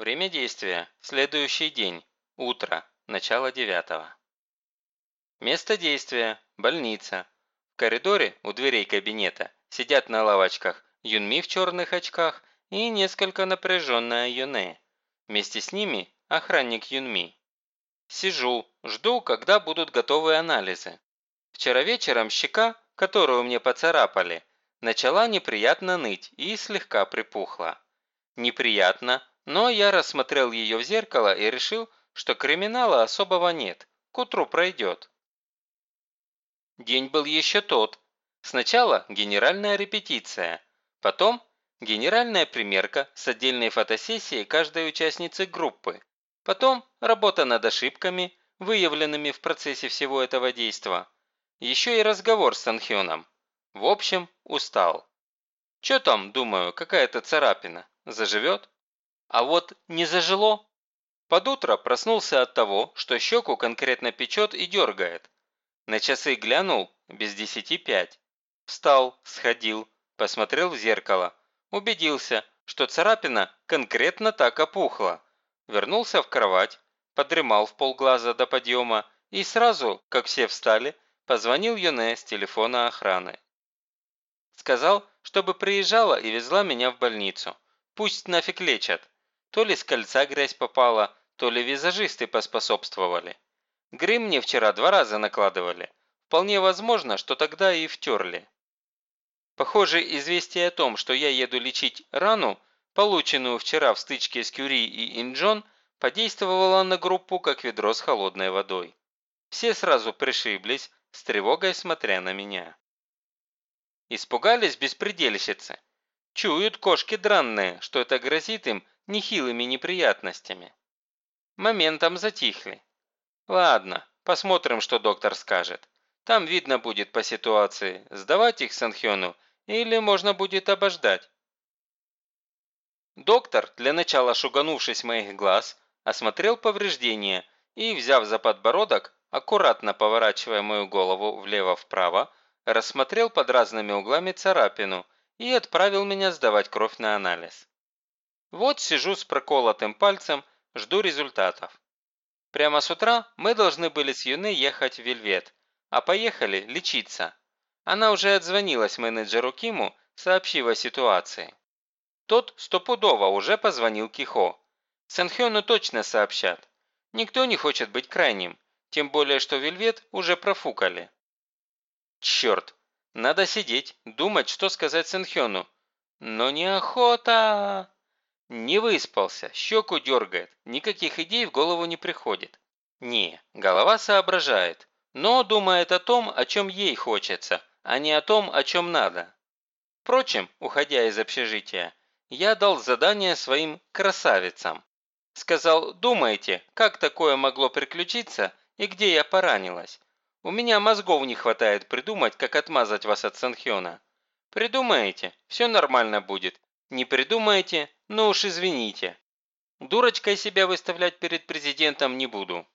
Время действия – следующий день, утро, начало девятого. Место действия – больница. В коридоре у дверей кабинета сидят на лавочках Юнми в черных очках и несколько напряженная Юне. Вместе с ними охранник Юнми. Сижу, жду, когда будут готовы анализы. Вчера вечером щека, которую мне поцарапали, начала неприятно ныть и слегка припухла. Неприятно, но я рассмотрел ее в зеркало и решил, что криминала особого нет, к утру пройдет. День был еще тот. Сначала генеральная репетиция, потом генеральная примерка с отдельной фотосессией каждой участницы группы, Потом работа над ошибками, выявленными в процессе всего этого действа. Еще и разговор с Санхёном. В общем, устал. Чё там, думаю, какая-то царапина. Заживет? А вот не зажило. Под утро проснулся от того, что щеку конкретно печет и дергает. На часы глянул, без десяти пять. Встал, сходил, посмотрел в зеркало. Убедился, что царапина конкретно так опухла вернулся в кровать, подремал в полглаза до подъема и сразу, как все встали, позвонил Юне с телефона охраны. Сказал, чтобы приезжала и везла меня в больницу. Пусть нафиг лечат. То ли с кольца грязь попала, то ли визажисты поспособствовали. Грим мне вчера два раза накладывали. Вполне возможно, что тогда и втерли. Похоже, известие о том, что я еду лечить рану, полученную вчера в стычке с Кюри и Инджон, подействовала на группу, как ведро с холодной водой. Все сразу пришиблись, с тревогой смотря на меня. Испугались беспредельщицы. Чуют кошки дранные, что это грозит им нехилыми неприятностями. Моментом затихли. Ладно, посмотрим, что доктор скажет. Там видно будет по ситуации, сдавать их Санхёну или можно будет обождать. Доктор, для начала шуганувшись моих глаз, осмотрел повреждения и, взяв за подбородок, аккуратно поворачивая мою голову влево-вправо, рассмотрел под разными углами царапину и отправил меня сдавать кровь на анализ. Вот сижу с проколотым пальцем, жду результатов. Прямо с утра мы должны были с Юны ехать в Вельвет, а поехали лечиться. Она уже отзвонилась менеджеру Киму, сообщив о ситуации. Тот стопудово уже позвонил Кихо. Санхёну точно сообщат. Никто не хочет быть крайним, тем более что Вельвет уже профукали. Черт, надо сидеть, думать, что сказать Санхёну. Но неохота. Не выспался, щеку дергает, никаких идей в голову не приходит. Не, голова соображает, но думает о том, о чем ей хочется, а не о том, о чем надо. Впрочем, уходя из общежития, я дал задание своим красавицам. Сказал, думайте, как такое могло приключиться и где я поранилась. У меня мозгов не хватает придумать, как отмазать вас от Санхёна. Придумаете, все нормально будет. Не придумаете, ну уж извините. Дурочкой себя выставлять перед президентом не буду.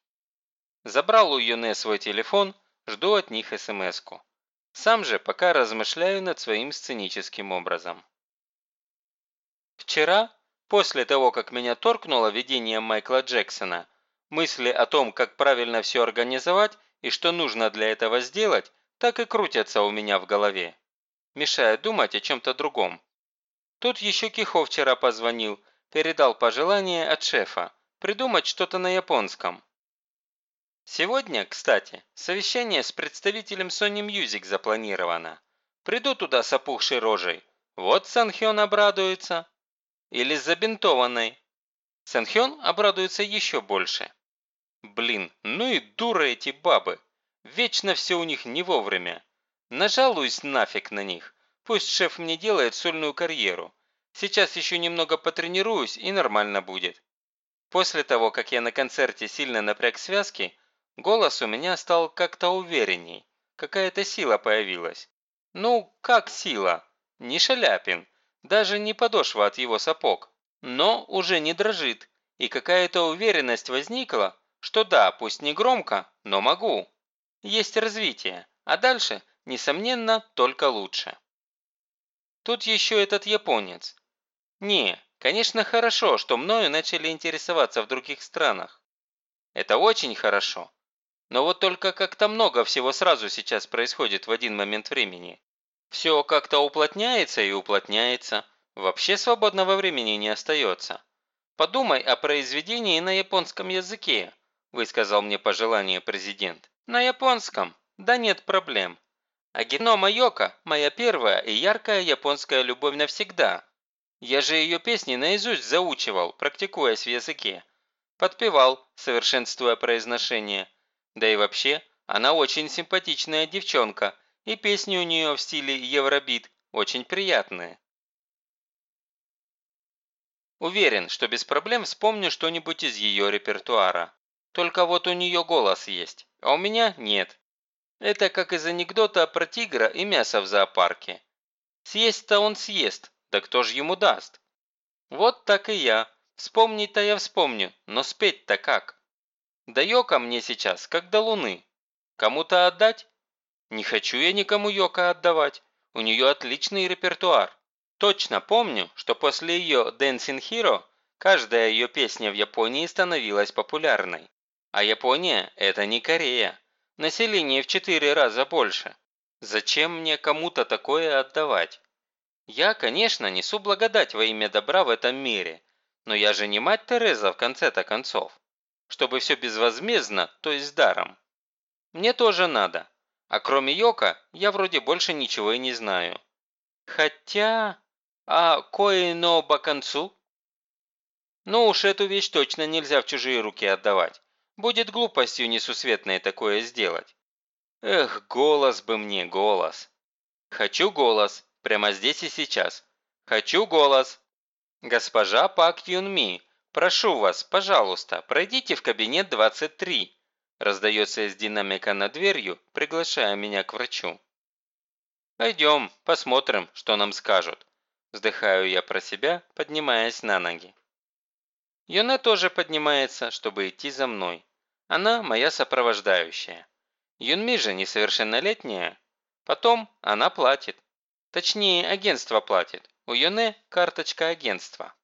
Забрал у Юне свой телефон, жду от них смс-ку. Сам же пока размышляю над своим сценическим образом. Вчера, после того, как меня торкнуло видение Майкла Джексона, мысли о том, как правильно все организовать и что нужно для этого сделать, так и крутятся у меня в голове. Мешая думать о чем-то другом. Тут еще Кихо вчера позвонил, передал пожелание от шефа, придумать что-то на японском. Сегодня, кстати, совещание с представителем Sony Music запланировано. Приду туда с опухшей рожей. Вот Санхён обрадуется. Или с забинтованной. Сэнхён обрадуется еще больше. Блин, ну и дуры эти бабы. Вечно все у них не вовремя. Нажалуюсь нафиг на них. Пусть шеф мне делает сольную карьеру. Сейчас еще немного потренируюсь и нормально будет. После того, как я на концерте сильно напряг связки, голос у меня стал как-то уверенней. Какая-то сила появилась. Ну, как сила? Не Шаляпин, даже не подошва от его сапог. Но уже не дрожит, и какая-то уверенность возникла, что да, пусть не громко, но могу. Есть развитие, а дальше, несомненно, только лучше. Тут еще этот японец. Не, конечно хорошо, что мною начали интересоваться в других странах. Это очень хорошо. Но вот только как-то много всего сразу сейчас происходит в один момент времени. Все как-то уплотняется и уплотняется. Вообще свободного времени не остается. Подумай о произведении на японском языке, высказал мне пожелание президент. На японском? Да нет проблем. А Генома Йока – моя первая и яркая японская любовь навсегда. Я же ее песни наизусть заучивал, практикуясь в языке. Подпевал, совершенствуя произношение. Да и вообще, она очень симпатичная девчонка, и песни у нее в стиле евробит очень приятные. Уверен, что без проблем вспомню что-нибудь из ее репертуара. Только вот у нее голос есть, а у меня нет. Это как из анекдота про тигра и мясо в зоопарке. Съесть-то он съест, да кто ж ему даст? Вот так и я. Вспомнить-то я вспомню, но спеть-то как? Да йока мне сейчас, как до луны. Кому-то отдать? Не хочу я никому йока отдавать. У нее отличный репертуар. Точно помню, что после ее Dancing Hero каждая ее песня в Японии становилась популярной. А Япония – это не Корея. Население в четыре раза больше. Зачем мне кому-то такое отдавать? Я, конечно, несу благодать во имя добра в этом мире, но я же не мать Тереза в конце-то концов. Чтобы все безвозмездно, то есть даром. Мне тоже надо. А кроме Йока, я вроде больше ничего и не знаю. Хотя... А кое-но баканцу? Ну уж эту вещь точно нельзя в чужие руки отдавать. Будет глупостью несусветной такое сделать. Эх, голос бы мне, голос. Хочу голос, прямо здесь и сейчас. Хочу голос. Госпожа Пак Юн Ми, прошу вас, пожалуйста, пройдите в кабинет 23. Раздается из динамика над дверью, приглашая меня к врачу. «Пойдем, посмотрим, что нам скажут», – вздыхаю я про себя, поднимаясь на ноги. Юне тоже поднимается, чтобы идти за мной. Она моя сопровождающая. Юнми же несовершеннолетняя. Потом она платит. Точнее, агентство платит. У Юне карточка агентства.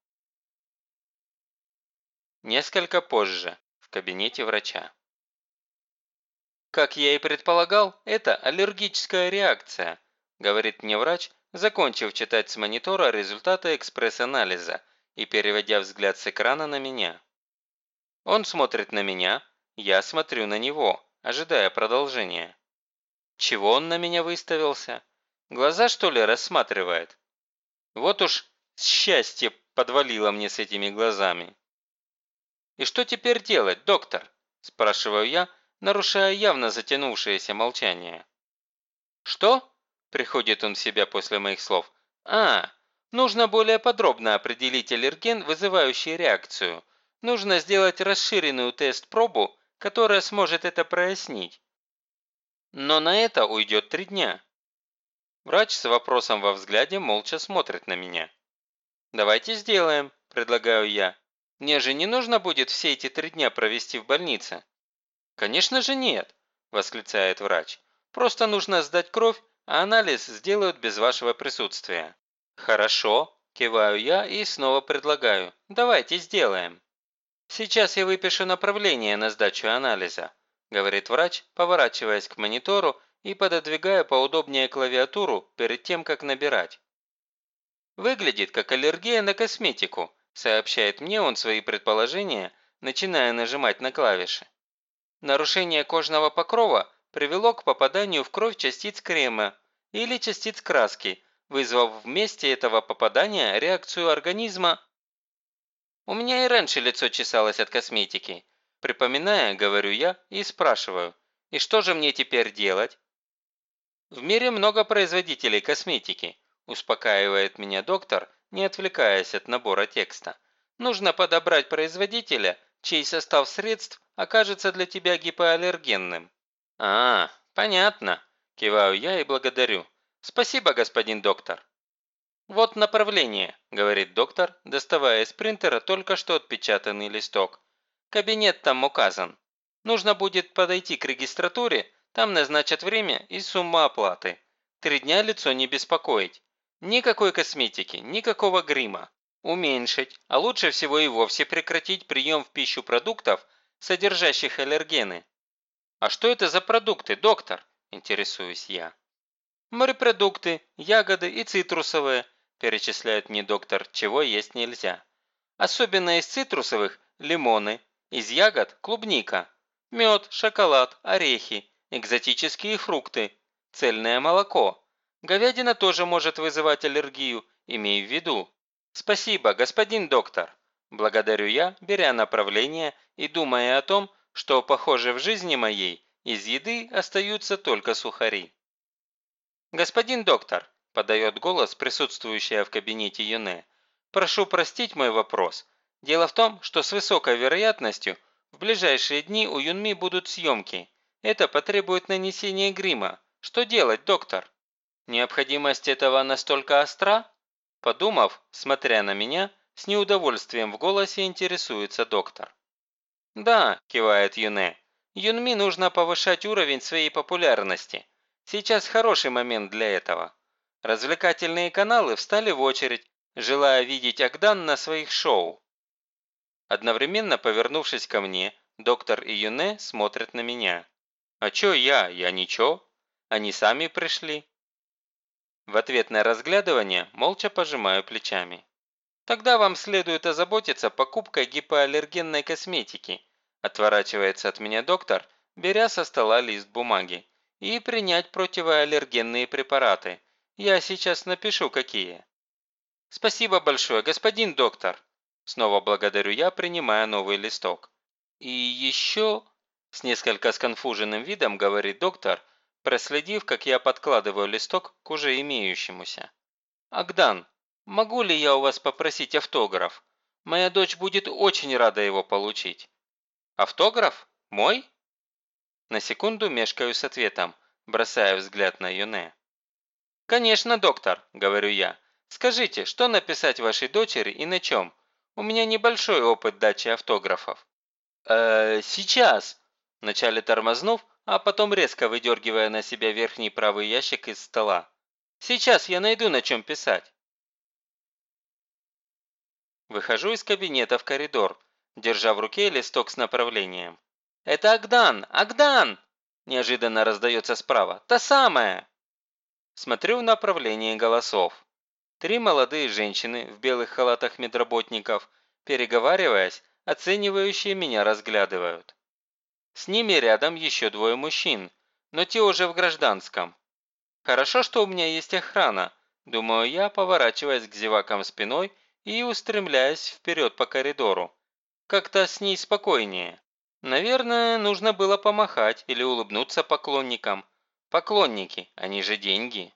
Несколько позже, в кабинете врача. Как я и предполагал, это аллергическая реакция, говорит мне врач, закончив читать с монитора результаты экспресс-анализа и переводя взгляд с экрана на меня. Он смотрит на меня, я смотрю на него, ожидая продолжения. Чего он на меня выставился? Глаза, что ли, рассматривает? Вот уж счастье подвалило мне с этими глазами. «И что теперь делать, доктор?» – спрашиваю я, нарушая явно затянувшееся молчание. «Что?» – приходит он в себя после моих слов. «А, Нужно более подробно определить аллерген, вызывающий реакцию. Нужно сделать расширенную тест-пробу, которая сможет это прояснить. Но на это уйдет три дня. Врач с вопросом во взгляде молча смотрит на меня. «Давайте сделаем», – предлагаю я. «Мне же не нужно будет все эти три дня провести в больнице». «Конечно же нет», – восклицает врач. «Просто нужно сдать кровь, а анализ сделают без вашего присутствия». «Хорошо», – киваю я и снова предлагаю. «Давайте сделаем». «Сейчас я выпишу направление на сдачу анализа», – говорит врач, поворачиваясь к монитору и пододвигая поудобнее клавиатуру перед тем, как набирать. «Выглядит как аллергия на косметику», – сообщает мне он свои предположения, начиная нажимать на клавиши. Нарушение кожного покрова привело к попаданию в кровь частиц крема или частиц краски, вызвав вместе этого попадания реакцию организма. У меня и раньше лицо чесалось от косметики. Припоминая, говорю я и спрашиваю, и что же мне теперь делать? В мире много производителей косметики, успокаивает меня доктор, не отвлекаясь от набора текста. Нужно подобрать производителя, чей состав средств окажется для тебя гипоаллергенным. А, понятно, киваю я и благодарю. «Спасибо, господин доктор». «Вот направление», – говорит доктор, доставая из принтера только что отпечатанный листок. «Кабинет там указан. Нужно будет подойти к регистратуре, там назначат время и сумму оплаты. Три дня лицо не беспокоить. Никакой косметики, никакого грима. уменьшить, а лучше всего и вовсе прекратить прием в пищу продуктов, содержащих аллергены. «А что это за продукты, доктор?» – интересуюсь я. «Морепродукты, ягоды и цитрусовые», – перечисляет мне доктор, чего есть нельзя. Особенно из цитрусовых – лимоны, из ягод – клубника, мед, шоколад, орехи, экзотические фрукты, цельное молоко. Говядина тоже может вызывать аллергию, имей в виду. Спасибо, господин доктор. Благодарю я, беря направление и думая о том, что, похоже, в жизни моей из еды остаются только сухари. «Господин доктор», – подает голос присутствующая в кабинете Юне, – «прошу простить мой вопрос. Дело в том, что с высокой вероятностью в ближайшие дни у Юнми будут съемки. Это потребует нанесения грима. Что делать, доктор?» «Необходимость этого настолько остра?» Подумав, смотря на меня, с неудовольствием в голосе интересуется доктор. «Да», – кивает Юне, – «Юнми нужно повышать уровень своей популярности. Сейчас хороший момент для этого. Развлекательные каналы встали в очередь, желая видеть Агдан на своих шоу. Одновременно повернувшись ко мне, доктор и Юне смотрят на меня. «А чё я? Я ничего. Они сами пришли». В ответ на разглядывание молча пожимаю плечами. Тогда вам следует озаботиться покупкой гипоаллергенной косметики, отворачивается от меня доктор, беря со стола лист бумаги, и принять противоаллергенные препараты. Я сейчас напишу, какие. Спасибо большое, господин доктор. Снова благодарю я, принимая новый листок. И еще, с несколько сконфуженным видом говорит доктор, проследив, как я подкладываю листок к уже имеющемуся. «Агдан, могу ли я у вас попросить автограф? Моя дочь будет очень рада его получить». «Автограф? Мой?» На секунду мешкаю с ответом, бросая взгляд на Юне. «Конечно, доктор», – говорю я. «Скажите, что написать вашей дочери и на чем? У меня небольшой опыт дачи автографов». «Э, сейчас», – вначале тормознув, а потом резко выдергивая на себя верхний правый ящик из стола. «Сейчас я найду на чем писать». Выхожу из кабинета в коридор, держа в руке листок с направлением. «Это Агдан! Агдан!» Неожиданно раздается справа. «Та самая!» Смотрю в направлении голосов. Три молодые женщины в белых халатах медработников, переговариваясь, оценивающие меня разглядывают. С ними рядом еще двое мужчин, но те уже в гражданском. Хорошо, что у меня есть охрана, думаю я, поворачиваясь к зевакам спиной и устремляясь вперед по коридору. Как-то с ней спокойнее. Наверное, нужно было помахать или улыбнуться поклонникам. Поклонники, они же деньги.